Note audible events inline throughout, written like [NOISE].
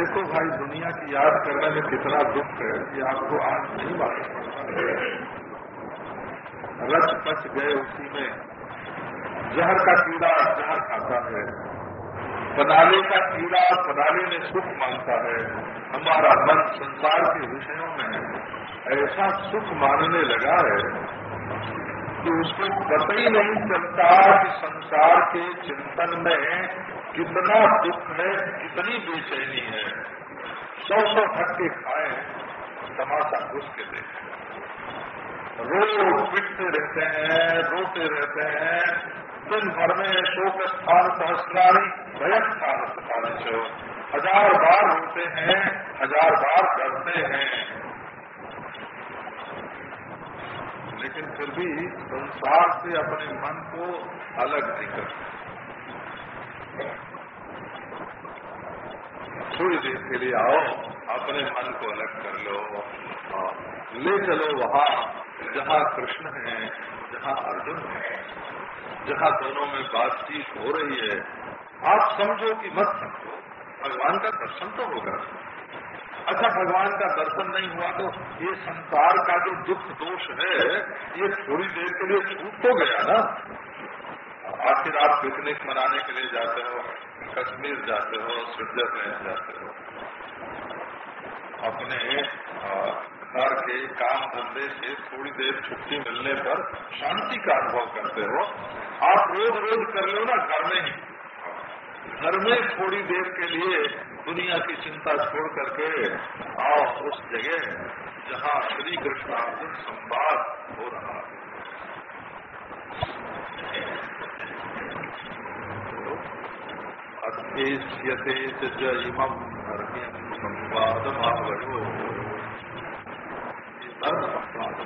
देखो भाई दुनिया की याद करने में कितना दुख है ये आपको आज नहीं मालूम रच पच गए उसी में। जहर का कीड़ा जहर खाता है। पनाले का कीड़ा पनाले में सुख माँगता है। हमारा मन संसार के विषयों में ऐसा सुख मानने लगा है कि उसको पता ही नहीं चलता कि संसार के चिंतन में कितना दुख है कितनी बेचैनी है सौ सौ धक्के खाए, तमाशा घुस के देखें। रोज पिटते रहते हैं, रोते रहते हैं, दिन भर में शोक स्थान सहस्राणी भयक स्थान स्थान से हज़ार बार रोते हैं, हज़ार बार डरते हैं। लेकिन फिर भी संसार से अपने मन को अलग नहीं करते। थोड़ी देर के लिए आओ अपने मन को अलग कर लो ले चलो वहाँ जहाँ कृष्ण है जहाँ अर्जुन है जहाँ दोनों में बातचीत हो रही है आप समझो कि मत समझो भगवान का दर्शन तो होगा अच्छा भगवान का दर्शन नहीं हुआ तो ये संसार का जो दुख दोष है, ये थोड़ी देर के लिए छूट तो गया ना। आखिर आप पिकनिक मनाने के लिए जाते हो, कश्मीर जाते हो, स्विट्जरलैंड जाते हो। अपने घर के काम धंधे से थोड़ी देर छुट्टी मिलने पर शांति का अनुभव करते हो। आप रोज रोज कर लो ना, घर में ही। घर में थोड़ी देर के लिए दुनिया की चिंता छोड़ करके आओ उस जगह जहाँ श्री कृष्णार्जुन संवाद हो रहा है। अध्येष्यते च इमं धर्म्यं संवादमावयो। धर्म अपराध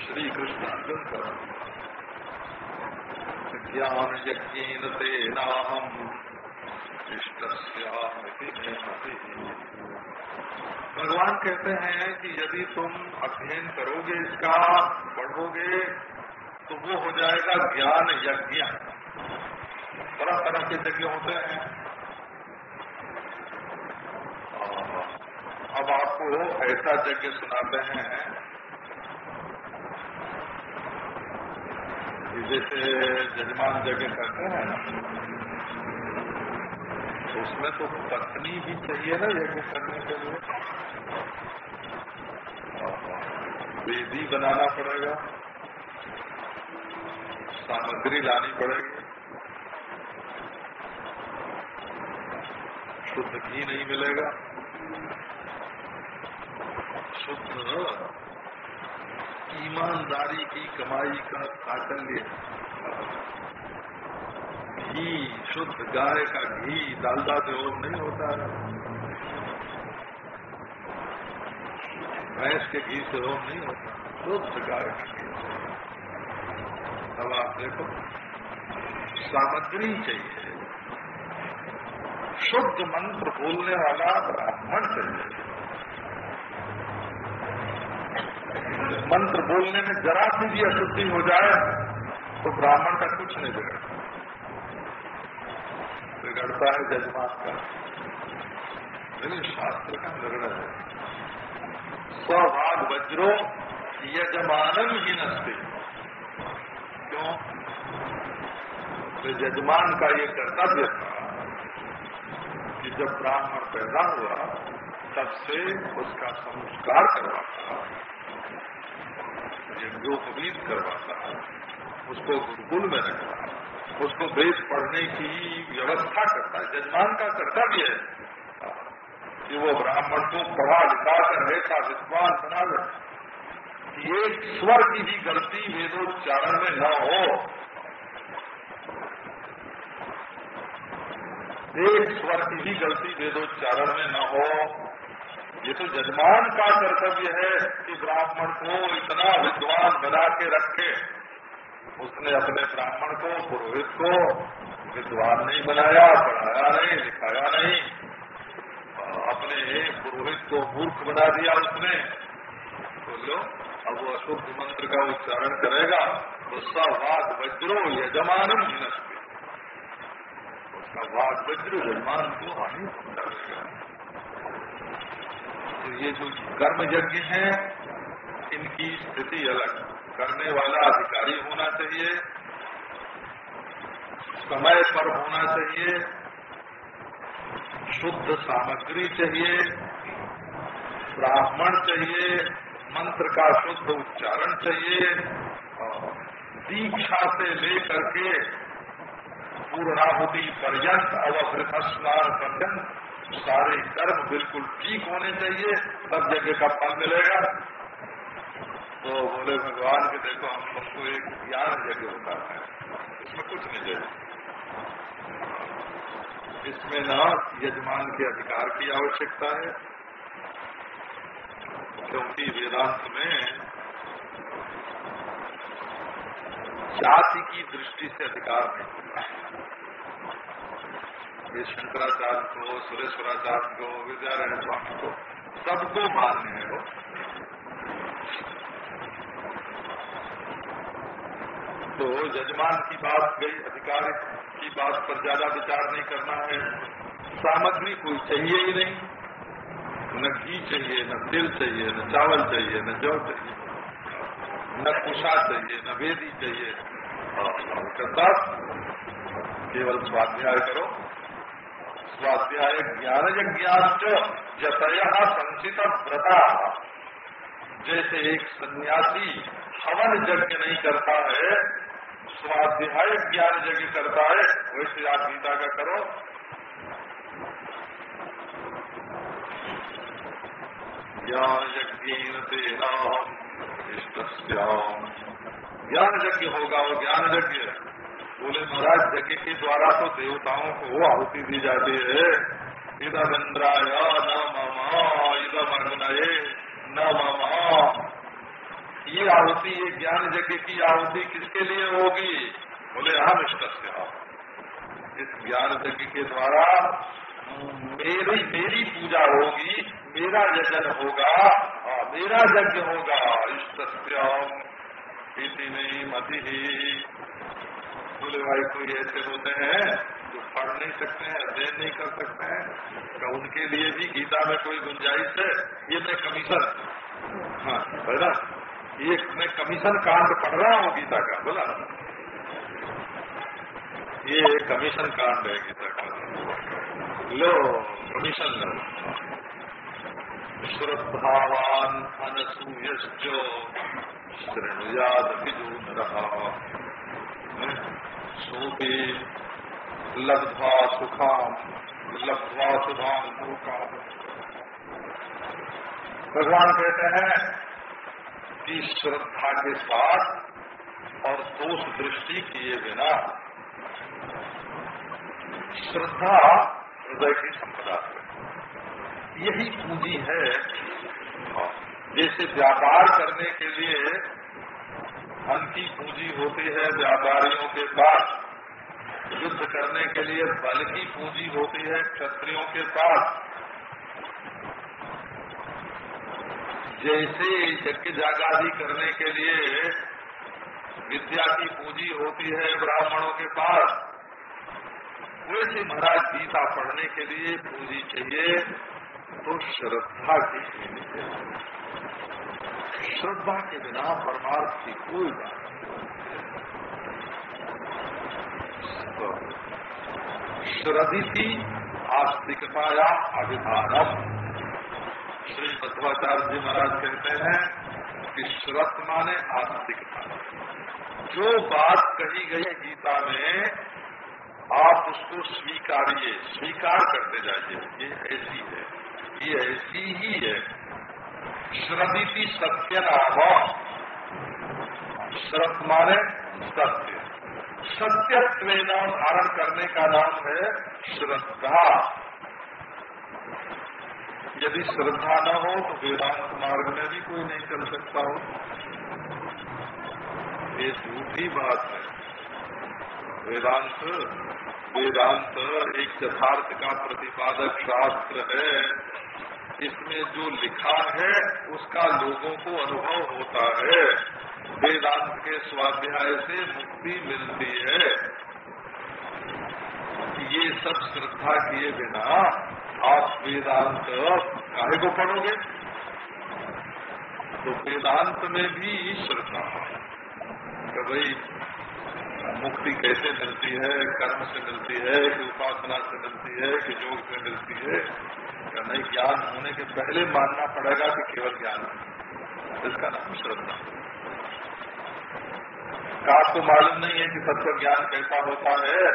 श्री कृष्ण अर्जुन ज्ञान यज्ञ भगवान कहते हैं कि यदि तुम अध्ययन करोगे, इसका पढ़ोगे तो वो हो जाएगा ज्ञान यज्ञ तरह तरह के यज्ञ होते हैं। अब आपको ऐसा यज्ञ सुनाते हैं। जैसे जजमान यज्ञ करते हैं ना तो उसमें तो पत्नी भी चाहिए ना यज्ञ करने के लिए। वेदी बनाना पड़ेगा, सामग्री लानी पड़ेगी। शुद्ध घी नहीं मिलेगा। शुद्ध ईमानदारी की कमाई का साकल्य घी, शुद्ध गाय का घी डालदा से और नहीं होता। है भैंस के घी से और नहीं होता। शुद्ध गाय का घी। अब आप देखो, सामग्री चाहिए। शुद्ध मंत्र बोलने वाला ब्राह्मण चाहिए मंत्र बोलने में जरा सी भी अशुद्धि हो जाए तो ब्राह्मण का कुछ नहीं बिगड़ता। बिगड़ता है जजमान का। लेकिन शास्त्र का निर्णय है। स्वभाग वज्रो यजमानम ही नस्ते। क्यों? तो यजमान का ये कर्तव्य था जब ब्राह्मण पैदा हुआ, तब से उसका संस्कार करवाता यज्ञोपवीत करवाता उसको गुरुकुल में रखता उसको वेद पढ़ने की व्यवस्था करता है, जजमान का कर्तव्य है। कि वो ब्राह्मण को पढ़ा लिखा कर ऐसा विद्वान बना कि एक स्वर की भी गलती वेदोच्चारण में न हो एक स्वर की भी गलती वेदोच्चारण में न हो। ये तो जजमान का कर्तव्य है कि ब्राह्मण को इतना विद्वान बना के रखे। उसने अपने ब्राह्मण को, पुरोहित को विद्वान नहीं बनाया, पढ़ाया नहीं, लिखाया नहीं। अपने पुरोहित को मूर्ख बना दिया उसने। तो अब वो अशुद्ध मंत्र का उच्चारण करेगा। सब वाद वज्रो यजमानम ही उसका वाद वज्र यजमान को तो ये जो कर्म यज्ञ हैं, इनकी स्थिति अलग। करने वाला अधिकारी होना चाहिए, समय पर होना चाहिए, शुद्ध सामग्री चाहिए, ब्राह्मण चाहिए, मंत्र का शुद्ध उच्चारण चाहिए दीक्षा से लेकर के पूर्णाहुति पर्यंत अवभृत स्नान पर्यंत सारे कर्म बिल्कुल ठीक होने चाहिए सब जगह का फल मिलेगा। तो बोले भगवान के, देखो हम सबको एक ज्ञान जगह होता है। इसमें कुछ नहीं चाहिए। इसमें न यजमान के अधिकार की आवश्यकता है, क्योंकि वेदांत में जाति की दृष्टि से अधिकार नहीं ये शंकराचार्य को, सुरेश्वराचार्य को विद्यारायण स्वामी को सबको मान्य है वो। तो यजमान की बात गई, अधिकार की बात पर ज़्यादा विचार नहीं करना है। सामग्री कोई चाहिए ही नहीं। न घी चाहिए, न तिल चाहिए, न चावल चाहिए, न जौ चाहिए। न कुशा चाहिए, न वेदी चाहिए। कहता केवल स्वाध्याय करो। स्वाध्याय ज्ञान यज्ञाच जतय संचित व्रता जैसे एक सन्यासी हवन यज्ञ नहीं करता है, स्वाध्याय ज्ञान यज्ञ करता है, वैसे आप गीता का करो। ज्ञान यज्ञ तेना ज्ञान यज्ञ होगा, वो ज्ञान यज्ञ बोले, महाराज यज्ञ के द्वारा तो देवताओं को आहुति दी जाती है। इधम इंद्राय न ममा इधम अग्नये न ममा। ये आहुति, ये ज्ञान यज्ञ की आहुति किसके लिए होगी? बोले हम इष्ट इस ज्ञान यज्ञ के द्वारा मेरी मेरी पूजा होगी, मेरा यजन होगा मेरा यज्ञ होगा। इति नहीं मति ही बोले भाई कोई ऐसे होते हैं जो पढ़ नहीं सकते हैं अध्ययन नहीं कर सकते हैं तो उनके लिए भी गीता में कोई गुंजाइश है ये मैं कमीशन हाँ है ना ये मैं कमीशन कांड पढ़ रहा हूँ गीता का बोला ये कमीशन कांड है गीता का लो कमीशन लो श्रद्धावान अनसूयश्चो श्रेणुयाद जो न सोपे लब्ध्वा सुखाम लब्ध्वा सुधाम लोका भगवान कहते हैं कि श्रद्धा के साथ और दोष दृष्टि किए बिना श्रद्धा हृदय की संपदा है। यही पूंजी है। जैसे व्यापार करने के लिए धन की पूंजी होती है व्यापारियों के पास, युद्ध करने के लिए बल की पूंजी होती है क्षत्रियों के पास। जैसे यज्ञ जागादी करने के लिए विद्या की पूंजी होती है ब्राह्मणों के पास, वैसे महाराज गीता पढ़ने के लिए पूंजी चाहिए। तो श्रद्धा की श्रद्धा के बिना परमार्थ की कोई बात श्रद्धि की आस्तिकताया अभिधानम। श्री मध्वाचार्य जी महाराज कहते हैं कि श्रद्ध माने आस्तिकता। जो बात कही गई गीता में, आप उसको स्वीकारिए, स्वीकार करते जाइए। ये ऐसी है। ये ऐसी ही है। श्रदिति सत्य नाम। श्रत माने सत्य। सत्यत्व धारण करने का नाम है श्रद्धा। यदि श्रद्धा न हो तो वेदांत मार्ग में भी कोई नहीं चल सकता हो। ये झूठी बात है। वेदांत वेदांत एक यथार्थ का प्रतिपादक शास्त्र है। इसमें जो लिखा है, उसका लोगों को अनुभव होता है। वेदांत के स्वाध्याय से मुक्ति मिलती है। ये सब श्रद्धा किए बिना आप वेदांत काहे को पढ़ोगे? तो वेदांत में भी श्रद्धा तो भाई मुक्ति कैसे मिलती है, कर्म से मिलती है, कि उपासना से मिलती है, कि योग से मिलती है, या नहीं? ज्ञान होने के पहले मानना पड़ेगा कि केवल ज्ञान है। इसका नाम श्रद्धा। आपको मालूम नहीं है कि तत्व ज्ञान कैसा होता है,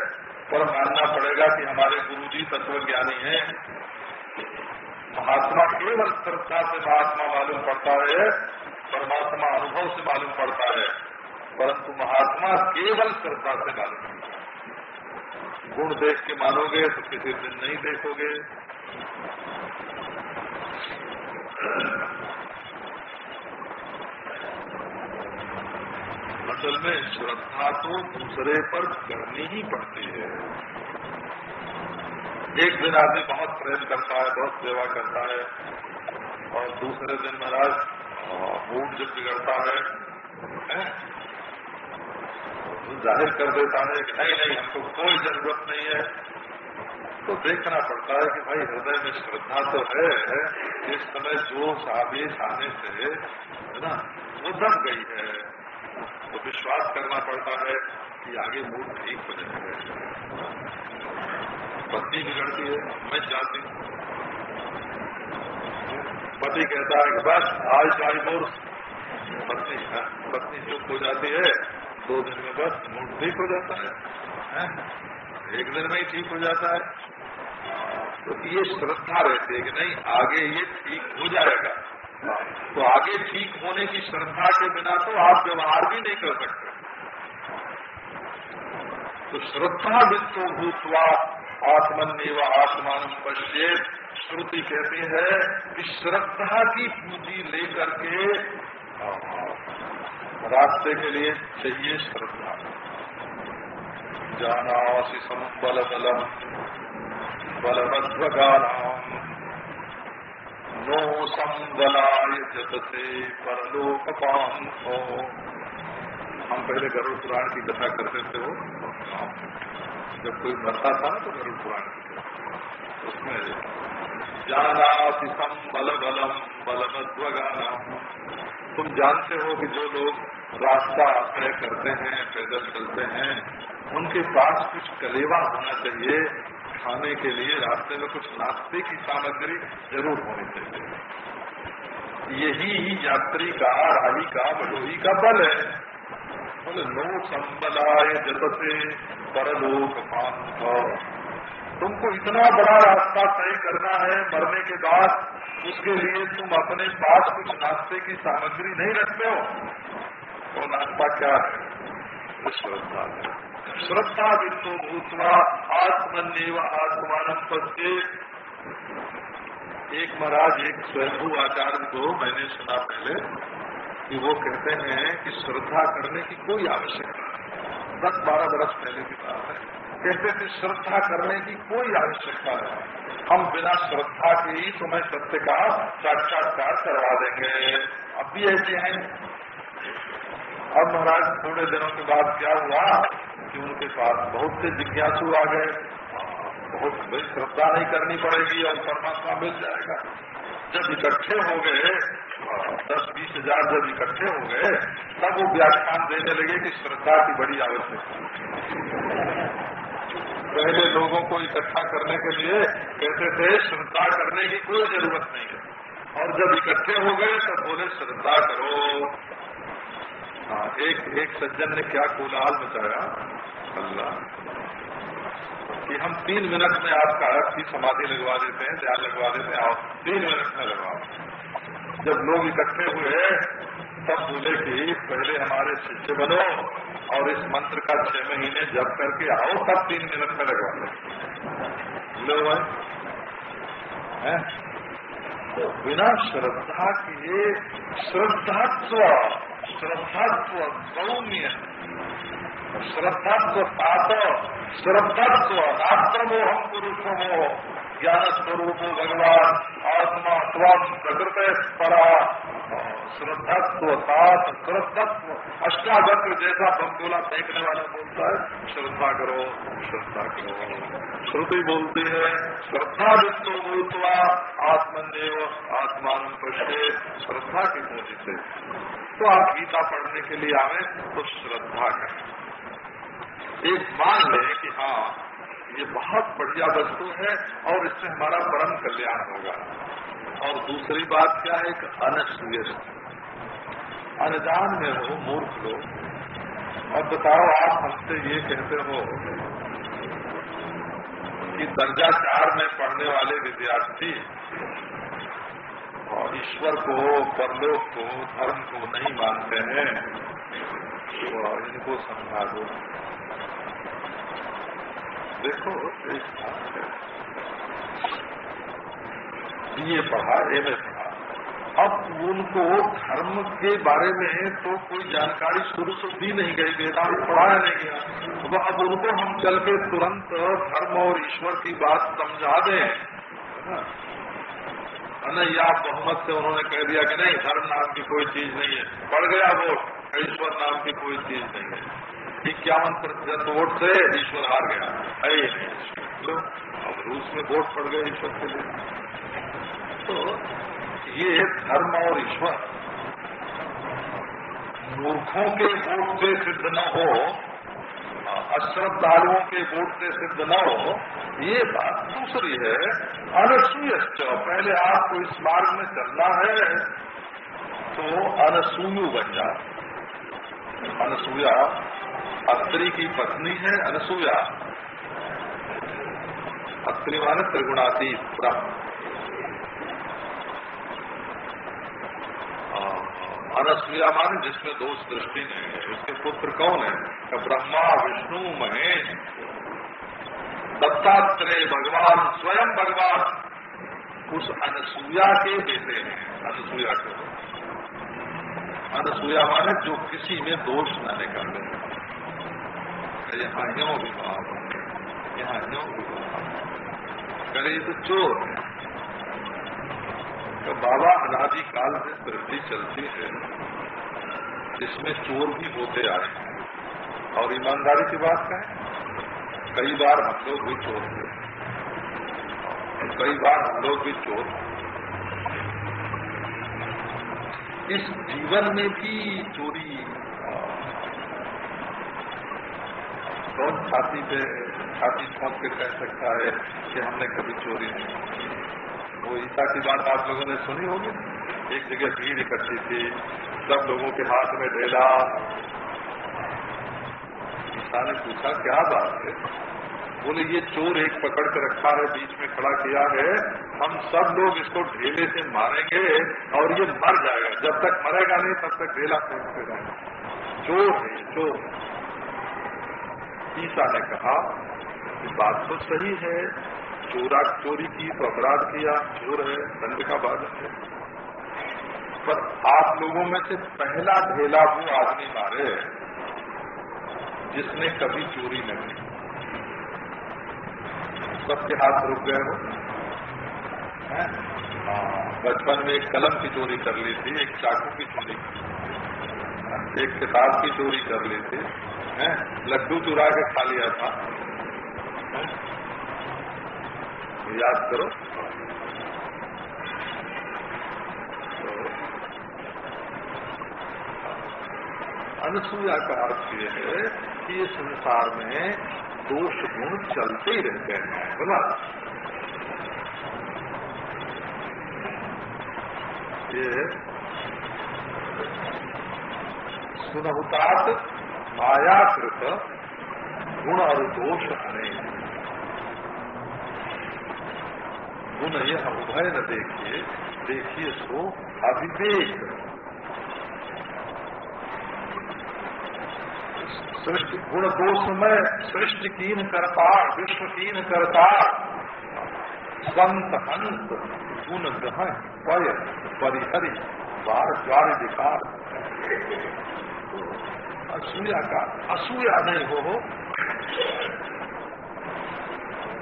पर मानना पड़ेगा कि हमारे गुरु जी तत्व ज्ञानी है। महात्मा केवल श्रद्धा से महात्मा मालूम पड़ता है, परमात्मा अनुभव से मालूम पड़ता है। परंतु महात्मा केवल श्रद्धा से मालूम गुण देख के मानोगे तो किसी दिन नहीं देखोगे। असल में श्रद्धा तो दूसरे पर करनी ही पड़ती है। एक दिन आदमी बहुत प्रेम करता है बहुत सेवा करता है और दूसरे दिन महाराज मूड जब बिगड़ता है, ज़ाहिर कर देता है कि नहीं नहीं हमको कोई ज़रूरत नहीं है। तो देखना पड़ता है कि भाई हृदय में श्रद्धा तो है इस समय जो आदेश आने से है ना वो दब गई है। तो विश्वास करना पड़ता है कि आगे मूड ठीक हो जाएगा। पत्नी बिगड़ती है मैं हूँ। पति कहता है कि बस आज डाइवोर्स पत्नी हाँ, पत्नी चुप हो जाती है। दो दिन में बस मूड ठीक हो जाता है? एक दिन में ही ठीक हो जाता है। तो ये श्रद्धा रहती है कि नहीं, आगे ये ठीक हो जाएगा। तो आगे ठीक होने की श्रद्धा के बिना तो आप व्यवहार भी नहीं कर सकते। तो श्रद्धा वित्तो भूतवा आत्मनिव आत्मान पश्चेत श्रुति कहती है कि श्रद्धा की पूंजी लेकर के रास्ते के लिए चाहिए श्रद्धा। जानासी बल बलम बलमध्वगानाम। नो संबलाय जतसे परलोकपान हो हम पहले गरुड़ पुराण की कथा करते थे वो, जब कोई मरता था तो गरुड़ पुराण की कथा। उसमें जानाति सम बल बलम बलमध्वगाना तुम जानते हो कि जो लोग रास्ता तय करते हैं, पैदल चलते हैं, उनके पास कुछ कलेवा होना चाहिए। खाने के लिए रास्ते में कुछ नाश्ते की सामग्री ज़रूर होनी चाहिए। यही ही यात्री का, राही का बडोही का बल है। बोले, नो संबलाय जतसे परलोक पांथ तुमको इतना बड़ा रास्ता तय करना है मरने के बाद, उसके लिए तुम अपने पास कुछ नाश्ते की सामग्री नहीं रखते हो। तो नाश्ता क्या है? श्रद्धा श्रद्धा वित्तो भूतवा आत्मनिव आत्मान पत्ते एक महाराज, एक स्वयंभू आचार्य को मैंने सुना पहले कि वो कहते हैं कि श्रद्धा करने की कोई आवश्यकता नहीं। दस बारह बरस पहले की बात है। कहते थे श्रद्धा करने की कोई आवश्यकता नहीं। हम बिना श्रद्धा के ही तुम्हें सत्य का साक्षात्कार करवा देंगे। अब भी ऐसे हैं। अब महाराज, थोड़े दिनों के बाद क्या हुआ कि उनके पास बहुत से जिज्ञासु आ गए। बहुत भाई श्रद्धा नहीं करनी पड़ेगी और परमात्मा मिल जाएगा। जब इकट्ठे हो गए, दस, बीस हज़ार जब इकट्ठे हो गए, तब वो व्याख्यान देने लगे कि श्रद्धा की बड़ी आवश्यकता पहले लोगों को इकट्ठा करने के लिए कहते थे, श्रद्धा करने की कोई ज़रूरत नहीं है। और जब इकट्ठे हो गए, तब बोले, श्रद्धा करो। हाँ एक एक सज्जन ने क्या कोलाहल मचाया? अल्लाह। कि हम तीन मिनट में आपका की समाधि लगवा देते हैं ध्यान लगवा देते हैं आप तीन मिनट में लगवाओ जब लोग इकट्ठे हुए तब बोले कि पहले हमारे शिष्य बनो और इस मंत्र का छह महीने जब करके आओ तब तीन मिनट में लगवा लो। लो भाई तो बिना श्रद्धा के श्रद्धात्व श्रद्धात्व सौम्य श्रद्धात्व सात श्रद्धात्व राष्ट्र हम पुरुषमो ज्ञान स्वरूप भगवान, आत्मा त्वम प्रकृत परा। श्रद्धत्व सात श्रद्धत्व अष्टावक्र जैसा बमगोला फेंकने वाला बोलता है, श्रद्धा करो श्रद्धा करो। श्रुति बोलती है, श्रद्धा विष्णु बोलतवा आत्मदेव आत्मान पश्चे श्रद्धा की पूंजी से। तो आप गीता पढ़ने के लिए आवे तो श्रद्धा करें। एक मान लें कि हाँ ये बहुत बढ़िया वस्तु है और इससे हमारा परम कल्याण होगा। और दूसरी बात क्या है कि अनसूय अनजान में हो, मूर्ख लोग। और बताओ, आप हमसे ये कहते हो कि दर्जा चार में पढ़ने वाले विद्यार्थी और ईश्वर को, परलोक को, धर्म को नहीं मानते हैं तो इनको समझा दो देखो, एक बात है। बीए पढ़ा एम ए पढ़ा। अब उनको धर्म के बारे में तो कोई जानकारी शुरू से दी नहीं गई, वेदांत पढ़ाया नहीं गया। तो अब उनको हम चल के तुरंत धर्म और ईश्वर की बात समझा दें। नहीं बहुमत से उन्होंने कह दिया कि नहीं, धर्म नाम की कोई चीज़ नहीं है। पड़ गया वोट, ईश्वर नाम की कोई चीज़ नहीं है। इक्यावन प्रतिशत वोट से ईश्वर हार गया। अरे नहीं अब रूस में वोट पड़ गए ईश्वर के लिए। तो ये है धर्म और ईश्वर। मूर्खों के वोट से सिद्ध न हो, अश्रद्धालुओं के वोट से सिद्ध न हो, ये बात दूसरी है अनसूय पहले आपको इस मार्ग में चलना है तो अनसूयु बन जा। अनसूया अत्री की पत्नी है, अनसूया। अत्री माने त्रिगुणातीत, ब्रह्म। अनसुया मान जिसमें दोष दृष्टि नहीं है। उसके पुत्र कौन है? तो ब्रह्मा, विष्णु, महेश। दत्तात्रेय भगवान, स्वयं भगवान। उस अनसुया के बेटे हैं। अनसुया के अनसुया माने जो किसी में दोष न निकाले। यहाँ यो विवाह यहाँ यो विवाह करे तो चोर है। तो बाबा अनादि काल से सृष्टि चलती है इसमें चोर भी होते आए हैं। और ईमानदारी की बात है कई बार हम लोग भी चोर थे। कई बार हम लोग भी चोर इस जीवन में भी चोरी, कौन छाती पे, छाती छोंक के कह सकता है कि हमने कभी चोरी नहीं वो ईसा की बात आप लोगों ने सुनी होगी। एक जगह भीड़ इकट्ठी थी, सब लोगों के हाथ में ढेला। ईसा ने पूछा, क्या बात है? बोले, ये चोर एक पकड़ के रखा है, बीच में खड़ा किया है। हम सब लोग इसको ढेले से मारेंगे और ये मर जाएगा। जब तक मरेगा नहीं, तब तक ढेला फेंकते रहेगा। चोर है, चोर। ईसा ने कहा बात तो सही है। चोरा चोरी की तो अपराध किया चोर है दंड का बाधक है पर आप लोगों में से पहला ढेला वो आदमी मारे जिसने कभी चोरी न की। सबके हाथ रुक गए हो? हाँ, बचपन में एक कलम की चोरी कर ली थी एक चाकू की चोरी एक किताब की चोरी कर ली थी। लड्डू चुरा के खा लिया था। याद करो। अनसुया का अर्थ यह है कि ये संसार में दोष गुण चलते ही रहते हैं, बोला। ये सुनहुतात मायाकृत गुण और दोष गुण यह उभय न देखिए देखिए सो अविवेक। सृष्टि गुण दोष में सृष्टि कीन करता विश्व कीन करता संत हंत गुण ग्रहण पय परिहरि, बार द्वार विकार। असूया का असूया नहीं हो।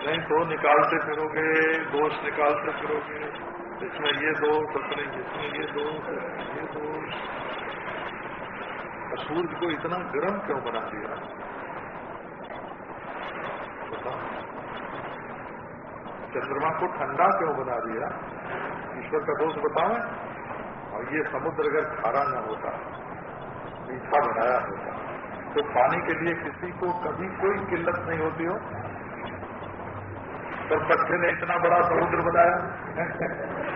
नहीं तो निकालते फिरोगे, दोष निकालते फिरोगे इसमें ये दोष, अपने इसमें ये दोष ये दोष। सूर्य को इतना गर्म क्यों बना दिया? चंद्रमा को ठंडा क्यों बना दिया? ईश्वर का दोष बताओ। और ये समुद्र अगर खारा न होता, मीठा बनाया होता तो पानी के लिए किसी को कभी कोई किल्लत नहीं होती हो। तो बच्चे ने इतना बड़ा समुद्र बनाया।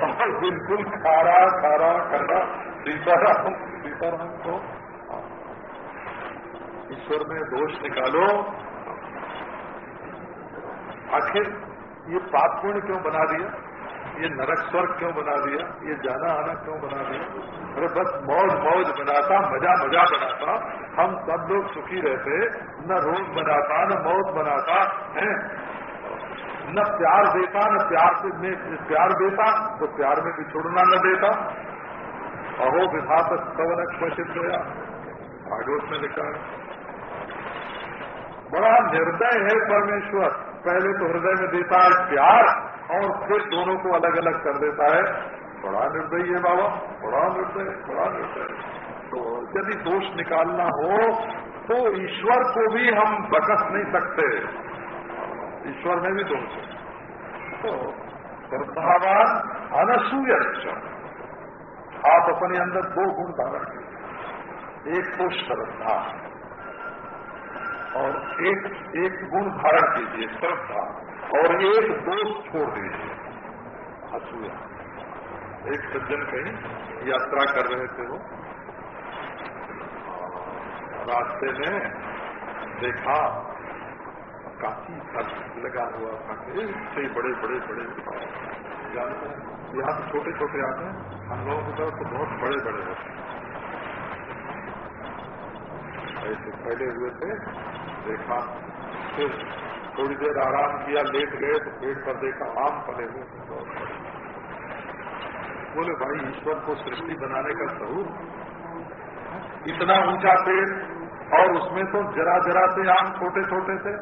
और बिल्कुल खारा खारा करना सीताराम सीताराम को ईश्वर में दोष निकालो। आखिर ये पाप क्यों बना दिया? ये नरक स्वर्ग क्यों बना दिया? ये जाना आना क्यों बना दिया? अरे बस मौज मौज बनाता, मज़ा मज़ा बनाता। हम सब लोग सुखी रहते, न रोग बनाता, न मौत बनाता, है। न प्यार देता, न प्यार से में प्यार देता तो प्यार में भी छोड़ना न देता। अहो विधात स्तवन क्वचित गया। भागवत में लिखा है। बड़ा निर्दय है परमेश्वर। पहले तो हृदय में देता है प्यार, और फिर दोनों को अलग अलग कर देता है। बड़ा निर्दयी है बाबा, बड़ा निर्दय बड़ा निर्दय। तो यदि दोष निकालना हो तो ईश्वर को भी हम बकस नहीं सकते। ईश्वर में भी दोष है। तो श्रद्धावान अनसूय आप अपने अंदर दो गुण धारण कीजिए एक तो श्रद्धा। और एक एक गुण धारण कीजिए, श्रद्धा। और एक दोष छोड़ दीजिए। असूया। एक सज्जन कहीं यात्रा कर रहे थे वो। रास्ते में देखा काफ़ी खर्च लगा हुआ था से बड़े बड़े बड़े जानते हैं यहाँ तो छोटे छोटे आते हैं, हम लोगों की तरफ़ तो बहुत बड़े बड़े होते हैं। ऐसे फैले हुए थे, देखा, फिर थोड़ी देर आराम किया, लेट गए तो पेट पर देखा, आम फले हुए बोले, भाई, ईश्वर को सृष्टि बनाने का स्वरूप इतना ऊँचा पेड़ और उसमें तो जरा जरा से आम छोटे छोटे थे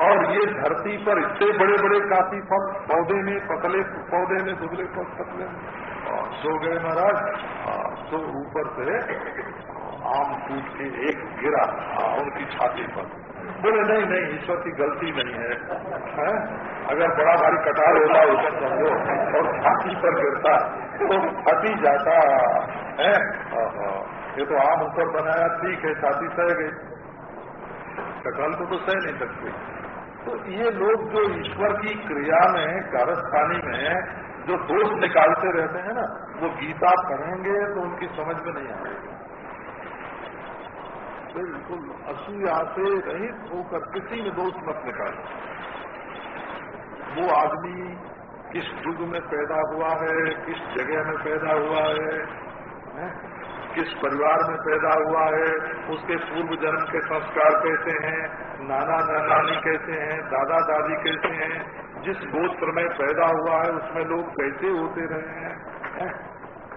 और ये धरती पर इतने बड़े बड़े काफ़ी फल पौधे में पतले पौधे में दुबले पतले सो गए महाराज। सो ऊपर से आम टूट के एक गिरा उनकी छाती पर। बोले नहीं नहीं ईश्वर की गलती नहीं है, है? अगर बड़ा भारी कटार होता ऊपर समझो और छाती पर गिरता तो फटी जाता। है? ये तो आम ऊपर बनाया ठीक है छाती सह गई। कटहल को तो सह नहीं सकती। तो ये लोग जो ईश्वर की क्रिया में कारस्थानी में जो दोष निकालते रहते हैं ना वो गीता पढ़ेंगे तो उनकी समझ में नहीं आएगी बिल्कुल असूया से रहित होकर किसी में दोष मत निकालो वो आदमी किस युग में पैदा हुआ है किस जगह में पैदा हुआ है, है? किस परिवार में पैदा हुआ है, उसके पूर्व जन्म के संस्कार कैसे हैं, नाना नानी कैसे हैं, दादा दादी कैसे हैं, जिस गोत्र में पैदा हुआ है, उसमें लोग कैसे होते रहे हैं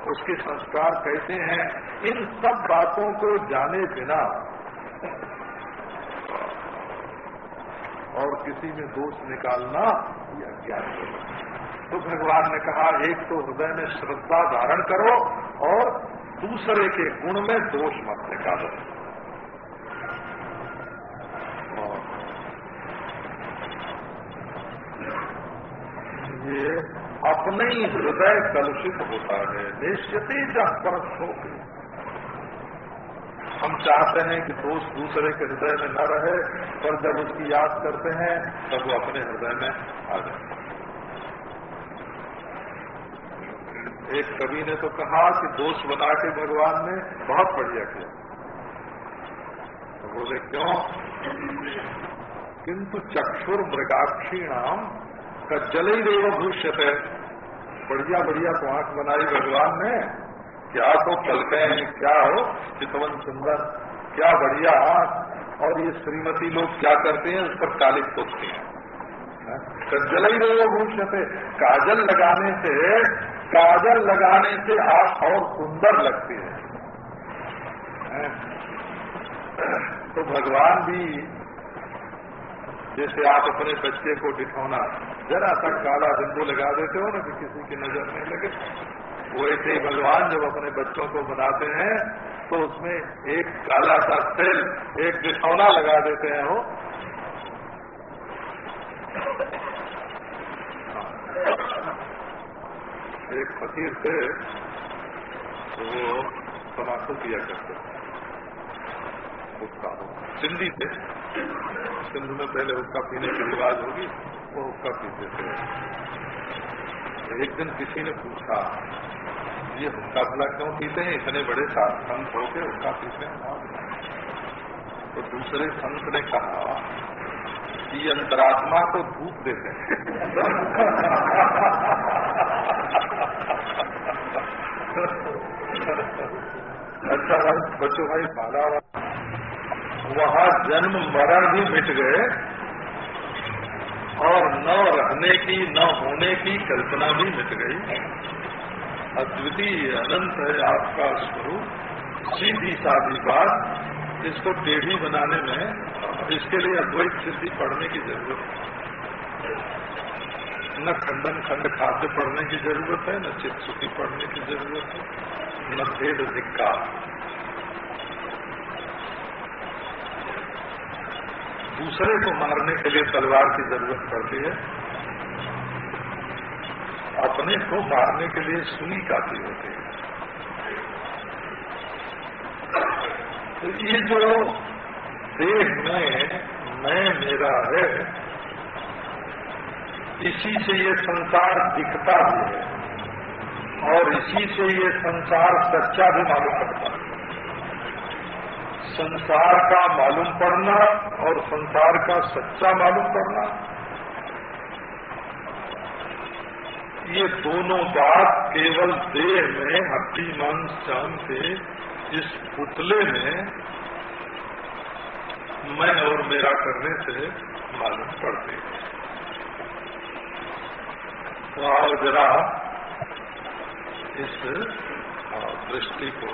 उसके संस्कार कैसे हैं? इन सब बातों को जाने बिना, और किसी में दोष निकालना या ज्ञान तो भगवान ने कहा, एक तो हृदय में श्रद्धा धारण करो और दूसरे के गुण में दोष मत निकालो। ये अपने ही हृदय कलुषित होता है, निश्चित पर शोक हम चाहते हैं कि दोष दूसरे के हृदय में न रहे, पर जब उसकी याद करते हैं, तब वो अपने हृदय में आ जाए। एक कवि ने तो कहा कि दोष बता के भगवान ने बहुत बढ़िया किया। तो बोले, क्यों? किंतु चक्षुर मृगाक्षी नाम का जल ही रेव भविष्य है बढ़िया बढ़िया तो आँख बनाई भगवान ने। क्या तो हैं, क्या हो? चितवन सुंदर, क्या बढ़िया आँख। और ये श्रीमती लोग क्या करते हैं? उस पर कालिक पोखते हैं। जल ही रहे से काजल लगाने से, काजल लगाने से आप और सुंदर लगते हैं। तो भगवान भी जैसे आप अपने बच्चे को दिखौना जरा सा काला बिंदु लगा देते हो ना कि किसी की नज़र नहीं लगे। वैसे ही भगवान जब अपने बच्चों को बनाते हैं तो उसमें एक काला सा सेल, एक दिखौना लगा देते हैं वो। एक फकीर थे वो तमाकू किया करते हुक्का सिंधी थे। सिंध में पहले हुक्का पीने की रिवाज होगी, वो हुक्का पीते थे। एक दिन किसी ने पूछा, ये हुक्का भला क्यों पीते हैं? इतने बड़े साथ संत होके हुक्का पीते हैं तो दूसरे संत ने कहा कि अंतरात्मा को धूप देते हैं। [LAUGHS] अच्छा भाई बच्चों भाई, बाला वहाँ जन्म मरण भी मिट गए और न रहने की, न होने की कल्पना भी मिट गई। अद्वितीय अनंत है आपका स्वरूप। सीधी साधी बात, इसको टेढ़ी बनाने में इसके लिए अद्वैत सिद्धि पढ़ने की ज़रूरत है। न खंडन खंड खाद्य पढ़ने की ज़रूरत है, न चित्सुखी पढ़ने की ज़रूरत है, न भेद धिक्का दूसरे को मारने के लिए तलवार की ज़रूरत पड़ती है। अपने को मारने के लिए सुई काफ़ी होती है। तो ये जो देह में मैं, मेरा है इसी से ये संसार दिखता भी है और इसी से ये संसार सच्चा भी मालूम पड़ता है। संसार का मालूम पड़ना और संसार का सच्चा मालूम पड़ना, ये दोनों बात केवल देह में, हड्डी मांस चाँद के, इस पुतले में मैं और मेरा करने से मालूम पड़ते हैं। तो आओ जरा इस दृष्टि को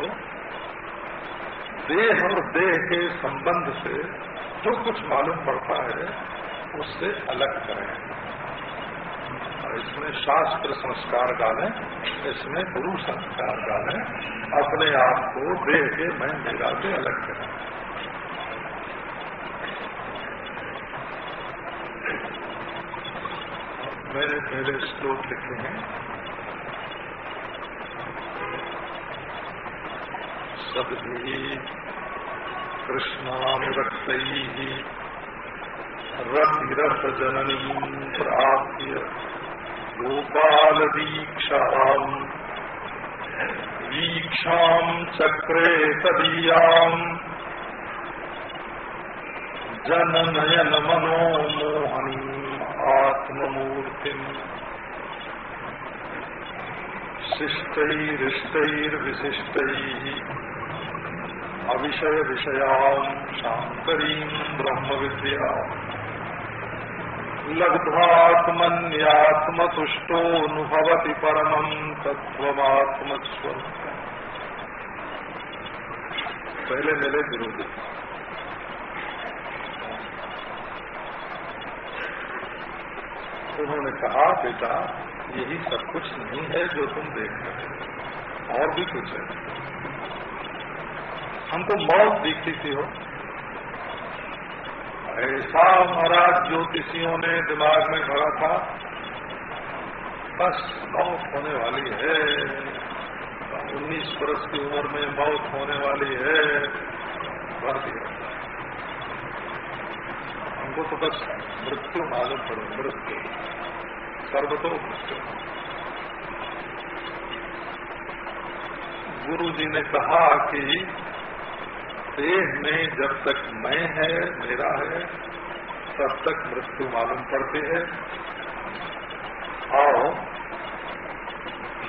देह और देह के संबंध से जो कुछ मालूम पड़ता है, उससे अलग करें। इसमें शास्त्र संस्कार डालें, इसमें गुरु संस्कार डालें, अपने आप को देह के मैं मेरा से अलग करें। मैंने पहले श्लोक लिखे हैं। सभी कृष्णानुरक्त रतिरथ जननी प्राप्य गोपाल दीक्षा वीक्षाम् चक्रे तदीयाम्। जननयनमनोमोहनीम्। आत्ममूर्तिम्। शिष्टैरिष्टैर्विशिष्टैः। अविषयविषयाम् शाङ्करीम् ब्रह्मविद्याम्। लब्ध्वात्मन्यात्मतुष्टोऽनुभवति परमम् तत्त्वमात्मस्वरूप पहले मिले विरोधी उन्होंने कहा, बेटा, यही सब कुछ नहीं है जो तुम देख रहे हो। और भी कुछ है। हमको मौत दिखती थी हो ऐसा महाराज ज्योतिषियों ने दिमाग में भरा था। बस मौत होने वाली है। उन्नीस वर्ष की उम्र में मौत होने वाली है। भर दिया हमको तो बस मृत्यु मालूम पड़े, मृत्यु। सर्वतो मृत्यु गुरु जी ने कहा कि देह में जब तक मैं है, मेरा है, तब तक मृत्यु मालूम पड़ती है। और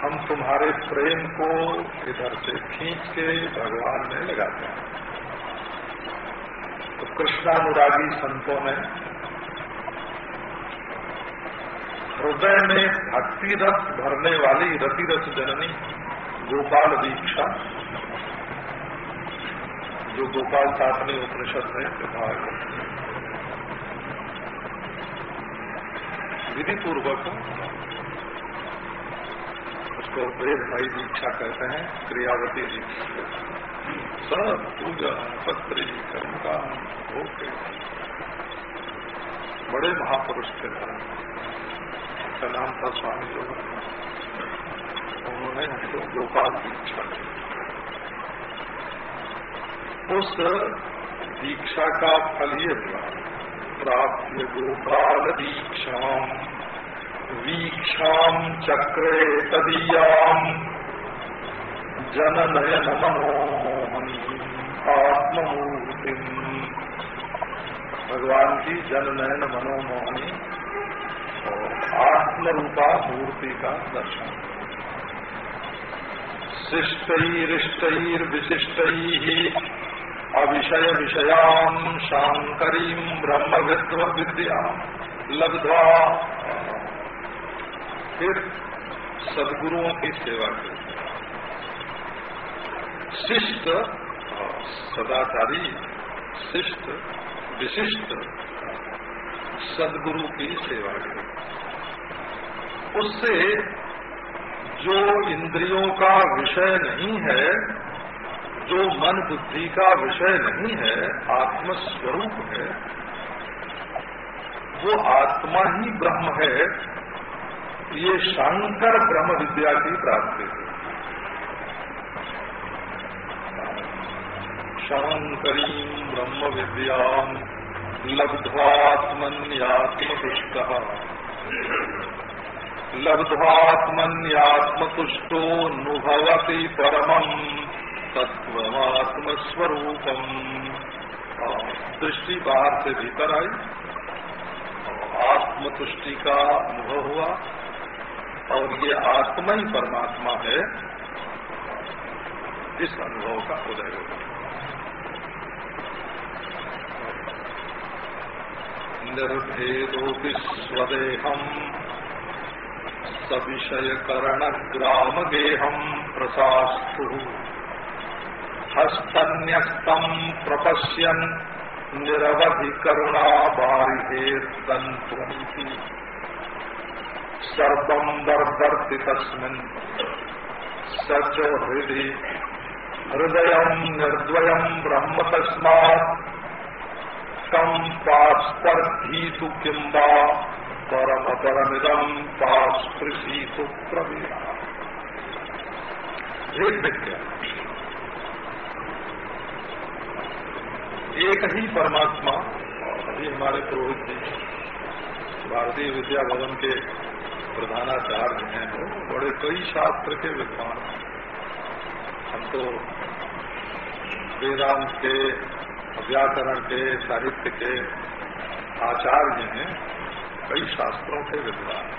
हम तुम्हारे प्रेम को इधर से खींच के भगवान में लगाते हैं। कृष्णानुरागी संतों ने हृदय में भक्ति रस भरने वाली रति रस जननी गोपाल दीक्षा, जो गोपाल सातने उपनिषद में कहा विधि पूर्वक उसको वेद भाई दीक्षा कहते हैं, क्रियावती दीक्षा। सब पूजा पत्री कर्मका होते बड़े महापुरुष थे का नाम था स्वामी लोग उन्होंने हमको गोपाल दीक्षा दी उस दीक्षा का फल ये हुआ प्राप्त गोपाल दीक्षा वीक्षा चक्रे तदीयाम। जन नयन आत्मूर्ति भगवान की जन नयन मनोमोहनी और आत्मरूपा मूर्ति का दर्शन। शिष्टैरिष्टैर अविषय विषयाम शांकरी ब्रह्म विद्या लब्धवा। फिर सदगुरुओं की सेवा की। शिष्ट सदाचारी शिष्ट, विशिष्ट सदगुरु की सेवा करें। उससे जो इंद्रियों का विषय नहीं है, जो मन बुद्धि का विषय नहीं है, आत्मस्वरूप है, वो आत्मा ही ब्रह्म है। ये शंकर ब्रह्म विद्या की प्राप्ति है। शंकरी ब्रह्म विद्या लब्ध्वात्मन्यात्मतुष्ट लब्ध्वात्मन्यात्मतुष्टो नुभवती परमम तत्वत्मस्वरूपम दृष्टि बाहर से भीतर आई आत्मतुष्टि का अनुभव। हुआ और ये आत्मा ही परमात्मा है, इस अनुभव का उदय होगा। निर्भेदोऽपि स्वदेहम् सविषयकरणग्रामगेहम् प्रसास्तुः हस्तन्यस्तम् प्रपश्यन् निरवधिकरुणाबारिहेर्दन्त्वमिति सर्वम् वर्धर्ति तस्मिन्। स च हृदि हृदयम् निर्द्वयम् ब्रह्म तस्मात्। कम पास्पर्धीतु किंबा परम परमिदम पास्पृशीतु प्रवीणा। भेद विज्ञा एक ही परमात्मा, अभी हमारे पुरोहित जी, भारतीय विद्या भवन के प्रधानाचार्य हैं वो, बड़े कई शास्त्र के विद्वान। हम तो वेदांत के व्याकरण के, साहित्य के आचार्य हैं कई शास्त्रों के विद्वान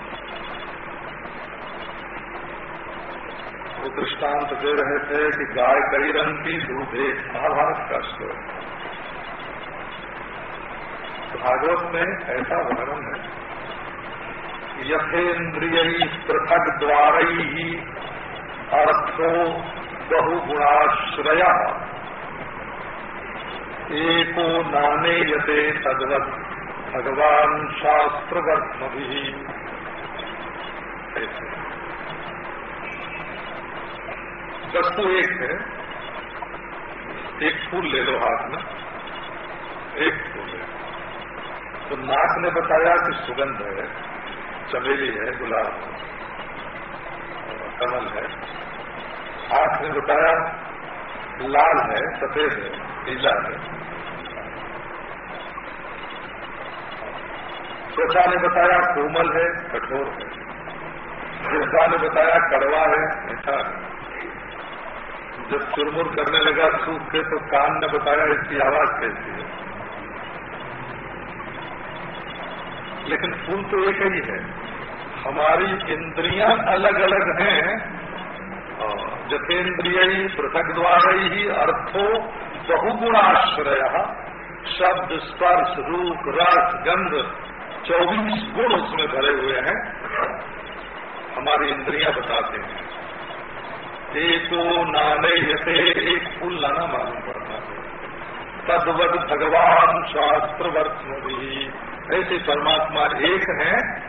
वो दृष्टांत दे रहे थे कि गाय कई रंग की, दूधे महाभारत का श्लोक। भागवत में ऐसा वर्णन है यथेन्द्रिय पृथक द्वार ही अर्थो बहुगुणाश्रय। एको नाने यते तदवत भगवान शास्त्रवर्त्म भी वस्तु एक है। एक फूल ले लो हाथ में। एक फूल है तो नाक ने बताया कि सुगंध है, चमेली है, गुलाब है कमल है। आँख ने बताया, लाल है, सफ़ेद है। पीला है त्वचा ने बताया कोमल है, कठोर है। जिसका ने बताया कड़वा है, मीठा है। जब चुरमुर करने लगा सूख के तो कान ने बताया इसकी आवाज़ कैसी है। लेकिन फूल तो एक ही है। हमारी इंद्रियाँ अलग अलग हैं। जथेन्द्रिय पृथक द्वारा ही अर्थो बहुगुणाश्रय, शब्द, स्पर्श, रूप, रस, गंध, चौबीस गुण उसमें भरे हुए हैं। हमारी इंद्रियाँ बताते हैं। एको नाने यसे एक फूल लाना मालूम पड़ता है। तदवत भगवान शास्त्र वर्त ऐसे परमात्मा एक है,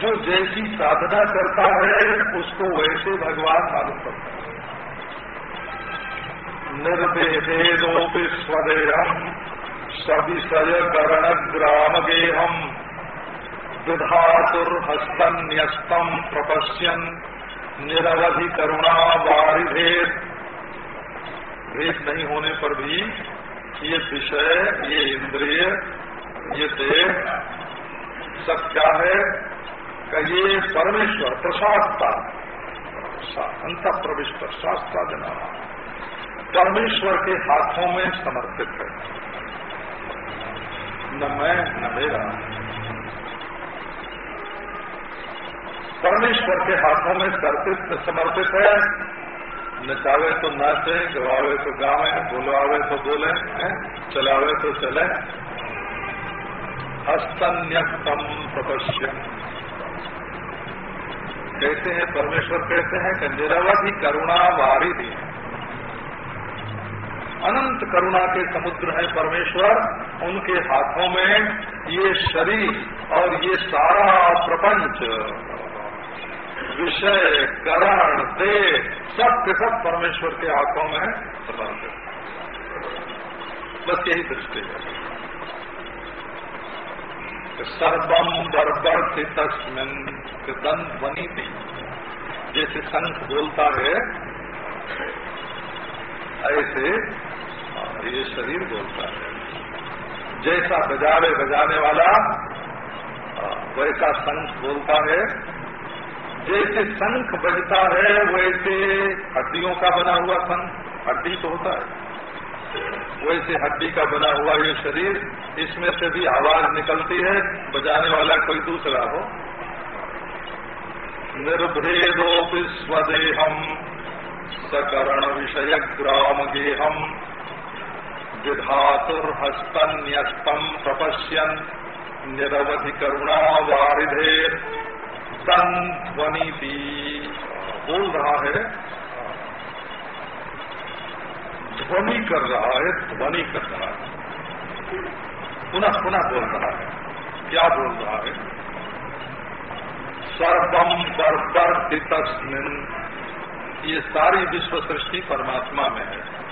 जो जैसी साधना करता है, उसको वैसे भगवान मालूम पड़ता है। निर्भेदोपि स्वदेहम सविषय करण ग्राम गेहम विधातुर्हस्तन्यस्तम प्रपश्यन निरवधि करुणा वारिभेद भेद नहीं होने पर भी ये विषय, ये इंद्रिय, ये देह, सब क्या है? कि ये परमेश्वर प्रशास्ता अंत प्रविष्ट शास्त्रा जना परमेश्वर के हाथों में समर्पित है। न मैं, न मेरा। परमेश्वर के हाथों में समर्पित है। नचावे तो नाचे, गवावे तो गावे, बोलवावे तो बोले चलावे तो चले। हस्तन्यक्तम तपस्या कहते हैं, परमेश्वर कहते हैं कि निरवधि करुणा वारिधि अनंत करुणा के समुद्र हैं परमेश्वर, उनके हाथों में ये शरीर और ये सारा प्रपंच, विषय, करण दे सब के सब परमेश्वर के हाथों में समर्पित बस यही दृष्टि है। सर्वम बर्बर तस्मिन दंत बनी थी जैसे शंख बोलता है, ऐसे ये शरीर बोलता है। जैसा बजावे बजाने वाला वैसा शंख बोलता है। जैसे शंख बजता है, वैसे हड्डियों का बना हुआ शंख, हड्डी तो होता है। वैसे हड्डी का बना हुआ ये शरीर, इसमें से भी आवाज़ निकलती है, बजाने वाला कोई दूसरा हो। निर्भेदो स्वदेहम, सकरण विषय ग्राम गेहम विधातुर्हस्तन्यस्तम प्रपश्यन। निरवधि करुणा वारिधेर सन ध्वनि बोल रहा है। ध्वनि कर रहा है, ध्वनि कर रहा है। पुनः पुनः बोल रहा है। क्या बोल रहा है? सर्वम बर्बर ये सारी विश्व सृष्टि परमात्मा में है।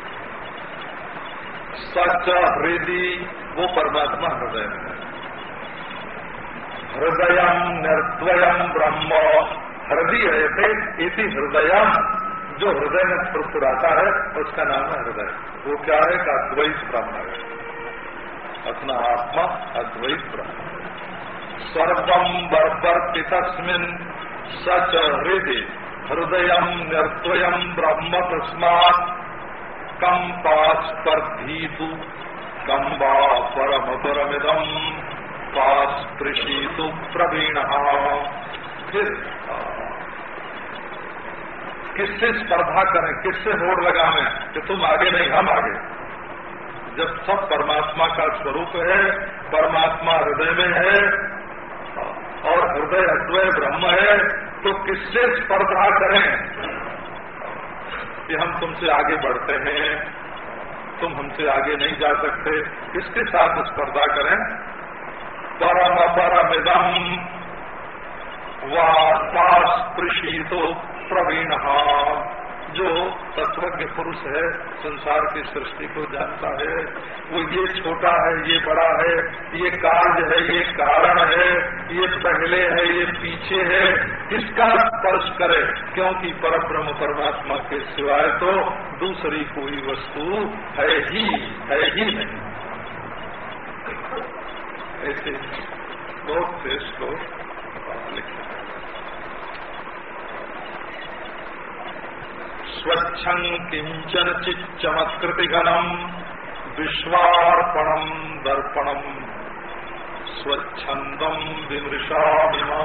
सच हृदय वो परमात्मा हृदय में है। हृदय निर्द्वयम ब्रह्म। हृदय थे इसी हृदय जो हृदय में फुरफुराता है, उसका नाम है हृदय। वो क्या है? का अद्वैत ब्रह्म है। अपना आत्मा अद्वैत ब्रह्म सर्वम बर्बर तस्मिन सच हृदय हृदय निर्द्वयम ब्रह्म तस्मात। कम पास पर धीतु कम बा परम परमिदम कृषि तो प्रवीण। फिर किससे स्पर्धा करें? किससे होड़ लगावे कि तुम आगे नहीं, हम आगे। जब सब परमात्मा का स्वरूप है, परमात्मा हृदय में है, और हृदय अद्वय ब्रह्म है तो किससे स्पर्धा करें? कि हम तुमसे आगे बढ़ते हैं, तुम हमसे आगे नहीं जा सकते। इसके साथ स्पर्धा करें। परम परमिदम वास्पृशीतो प्रवीण। जो तत्वज्ञ पुरुष है, संसार की सृष्टि को जानता है, वो ये छोटा है, ये बड़ा है, ये कार्य है, ये कारण है, ये पहले है, ये पीछे है किसका स्पर्श करे, क्योंकि पर ब्रह्म परमात्मा के सिवाय तो दूसरी कोई वस्तु है ही है ही नहीं। ऐसे बहुत से श्लोक लिखे स्वच्छं किंचन चिच्चमत्कृतिगणम विश्वार्पणम दर्पणम स्वच्छंदम विमृशामिमा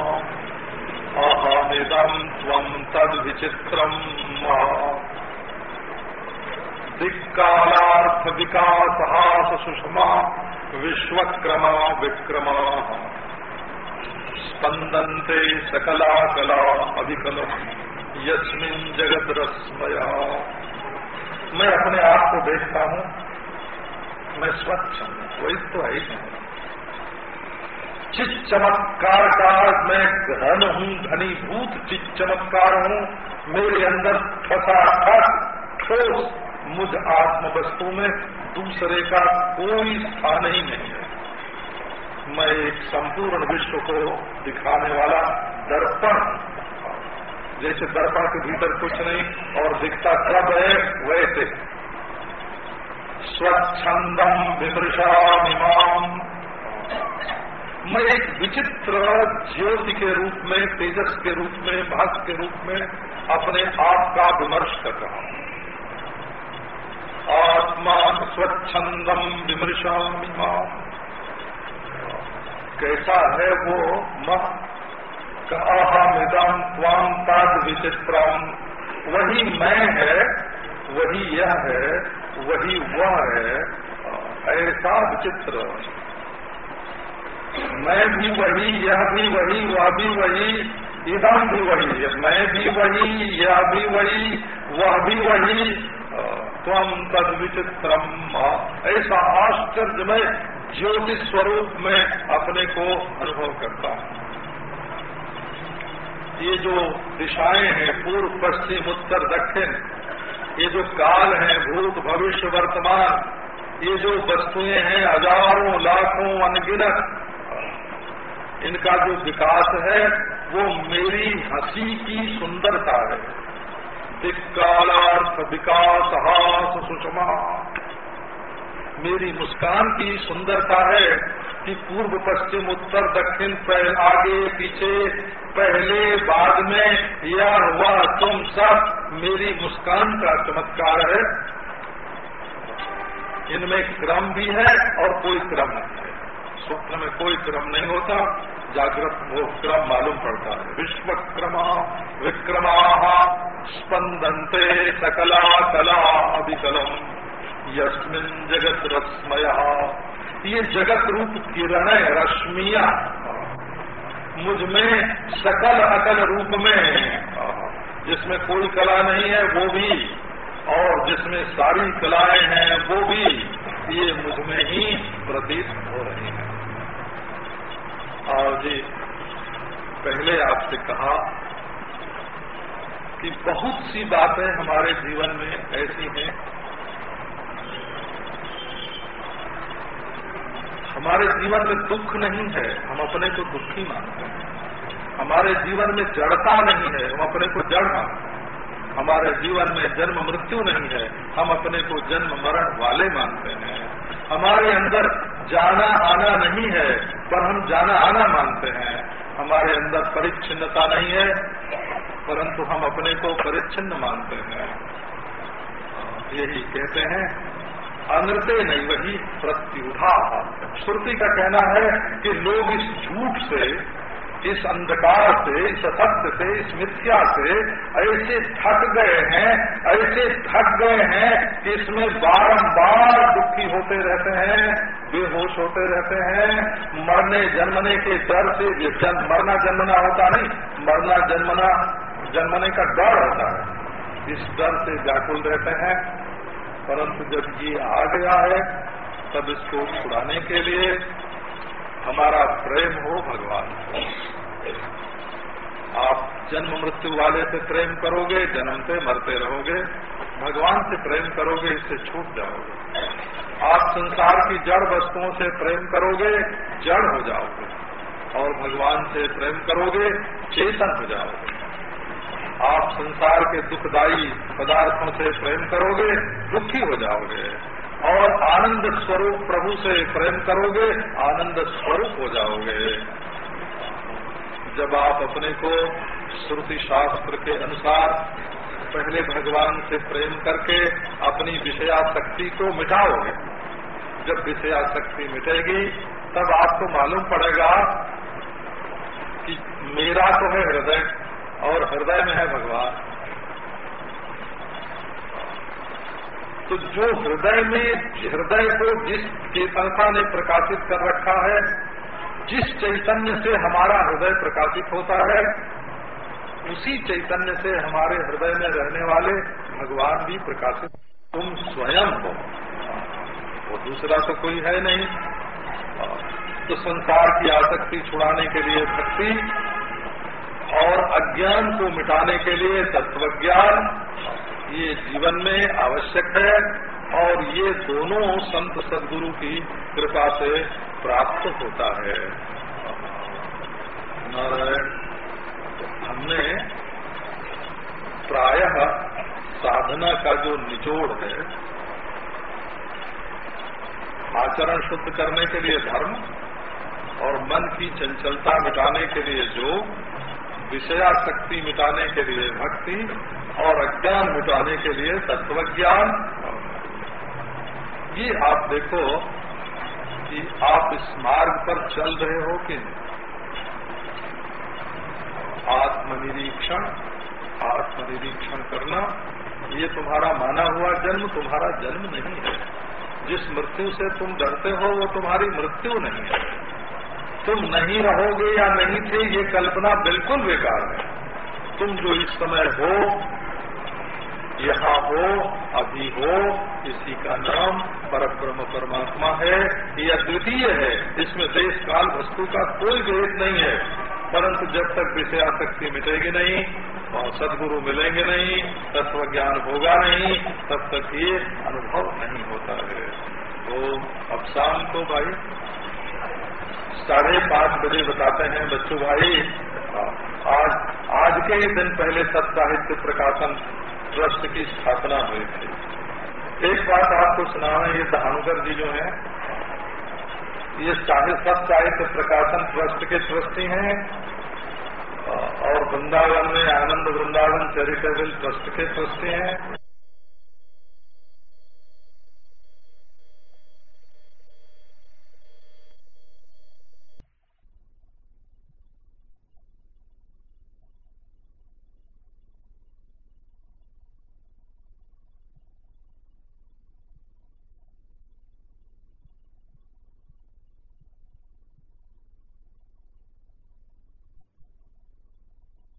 अहमिदम त्वं तद विचित्रम दिक्कालार्थ विकास सुषमा विश्वक्रमा विक्रमा। स्पंदनते सकला कला अभिकल यस्मिन जगत रसमया मैं अपने आप को देखता हूँ। मैं स्वच्छ हूँ वही तो है ही जिस चमत्कार का मैं घन हूँ, घनीभूत चित चमत्कार हूँ। मेरे अंदर फसा फस ठोस मुझ आत्म वस्तु में दूसरे का कोई स्थान ही नहीं है। मैं एक संपूर्ण विश्व को दिखाने वाला दर्पण जैसे दर्पण के भीतर कुछ नहीं और दिखता सब है, वैसे। स्वच्छंदम विमृषा मिमाम मैं एक विचित्र ज्योति के रूप में, तेजस के रूप में, भाग के रूप में अपने आप का विमर्श कर रहा हूँ। आत्मा स्वच्छंदम विमृशा कैसा है वो मह अहमिदम स्वाम ताद विचित्रम वही मैं है, वही यह है, वही वह है, ऐसा विचित्र। मैं भी वही, यह भी वही, वह भी वही इदम भी वही, मैं भी वही, यह भी वही, वह भी वही तम तद विचित्रम ऐसा आश्चर्यमय ज्योति स्वरूप में अपने को अनुभव करता हूँ। ये जो दिशाएँ हैं, पूर्व, पश्चिम, उत्तर, दक्षिण, ये जो काल है, भूत, भविष्य, वर्तमान, ये जो वस्तुएँ हैं, हज़ारों, लाखों, अनगिनत, इनका जो विकास है, वो मेरी हँसी की सुंदरता है। दिक्कालार्थ, विकास, हास, सुषमा, मेरी मुस्कान की सुंदरता है। कि पूर्व, पश्चिम, उत्तर, दक्षिण आगे, पीछे, पहले, बाद में यह हुआ, तुम सब, मेरी मुस्कान का चमत्कार है। इनमें क्रम भी है और कोई क्रम नहीं है। स्वप्न में कोई क्रम नहीं होता, जागृत वो क्रम मालूम पड़ता है। विश्व क्रमा विक्रमा, स्पंदनते सकला कला अभिकलम, यस्मिन जगत रश्मया ये जगत रूप किरण रश्मिया। मुझमें सकल अकल रूप में जिसमें कोई कला नहीं है, वो भी। और जिसमें सारी कलाएँ हैं, वो भी। ये मुझमें ही प्रतीत हो रही हैं। और जी, पहले आपसे कहा कि बहुत सी बातें हमारे जीवन में ऐसी हैं हमारे जीवन में दुख नहीं है, हम अपने को दुखी मानते हैं। हमारे जीवन में जड़ता नहीं है, हम अपने को जड़ मानते हैं। हमारे जीवन में जन्म मृत्यु नहीं है, हम अपने को जन्म मरण वाले मानते हैं। हमारे अंदर जाना आना नहीं है, पर हम जाना आना मानते हैं। हमारे अंदर परिच्छिन्नता नहीं है, परंतु हम अपने को परिच्छिन्न मानते हैं। यही कहते हैं अनृत्य नहीं वही प्रत्युधा श्रुति का कहना है कि लोग इस झूठ से इस अंधकार से इस असत्य से इस मिथ्या से ऐसे थक गए हैं ऐसे थक गए हैं कि इसमें बारंबार दुखी होते रहते हैं बेहोश होते रहते हैं। मरने जन्मने के डर से जन, मरना जन्मना होता नहीं मरना जन्मना जन्मने का डर होता है। इस डर से व्याकुल रहते हैं। परंतु जब ये आ गया है तब इसको छुड़ाने के लिए हमारा प्रेम हो भगवान आप जन्म मृत्यु वाले से प्रेम करोगे जन्मते मरते रहोगे, भगवान से प्रेम करोगे, इससे छूट जाओगे। आप संसार की जड़ वस्तुओं से प्रेम करोगे, जड़ हो जाओगे। और भगवान से प्रेम करोगे, चेतन हो जाओगे। आप संसार के दुखदायी पदार्थों से प्रेम करोगे, दुखी हो जाओगे। और आनंद स्वरूप प्रभु से प्रेम करोगे, आनंद स्वरूप हो जाओगे। जब आप अपने को श्रुति शास्त्र के अनुसार पहले भगवान से प्रेम करके अपनी विषयाशक्ति को मिटाओगे, जब विषयाशक्ति मिटेगी, तब आपको मालूम पड़ेगा कि मेरा तो है हृदय और हृदय में है भगवान। तो जो हृदय में, हृदय को जिस चेतनता ने प्रकाशित कर रखा है, जिस चैतन्य से हमारा हृदय प्रकाशित होता है, उसी चैतन्य से हमारे हृदय में रहने वाले भगवान भी प्रकाशित। तुम स्वयं हो। वो दूसरा तो कोई है नहीं। तो संसार की आसक्ति छुड़ाने के लिए भक्ति और अज्ञान को मिटाने के लिए तत्वज्ञान ये जीवन में आवश्यक है और ये दोनों संत सदगुरु की कृपा से प्राप्त होता है। नारायण, हमने प्रायः साधना का जो निचोड़ है, आचरण शुद्ध करने के लिए धर्म और मन की चंचलता मिटाने के लिए जो विषयाशक्ति मिटाने के लिए भक्ति और अज्ञान मिटाने के लिए तत्वज्ञान। ये आप देखो कि आप इस मार्ग पर चल रहे हो कि आत्मनिरीक्षण आत्मनिरीक्षण करना, ये तुम्हारा माना हुआ जन्म तुम्हारा जन्म नहीं है। जिस मृत्यु से तुम डरते हो, वो तुम्हारी मृत्यु नहीं है। तुम नहीं रहोगे या नहीं थे, ये कल्पना बिल्कुल बेकार है। तुम जो इस समय हो, यहाँ हो, अभी हो, इसी का नाम पर ब्रह्म परमात्मा है यह अद्वितीय है। इसमें देश, काल, वस्तु का कोई भेद नहीं है। परंतु जब तक विषयाशक्ति मिटेगी नहीं, और सदगुरु मिलेंगे नहीं तत्व ज्ञान होगा नहीं, तब तक ये अनुभव नहीं होता है। तो अब शाम को भाई साढ़े पाँच बजे बताते हैं, बच्चों भाई। आज आज के ही दिन पहले सत साहित्य प्रकाशन ट्रस्ट की स्थापना हुई थी। एक बात आपको सुनाना ये धानुकर जी जो है, ये साहित्य सत साहित्य प्रकाशन ट्रस्ट के ट्रस्टी हैं, और वृंदावन में आनंद वृंदावन चैरिटेबल ट्रस्ट के ट्रस्टी हैं।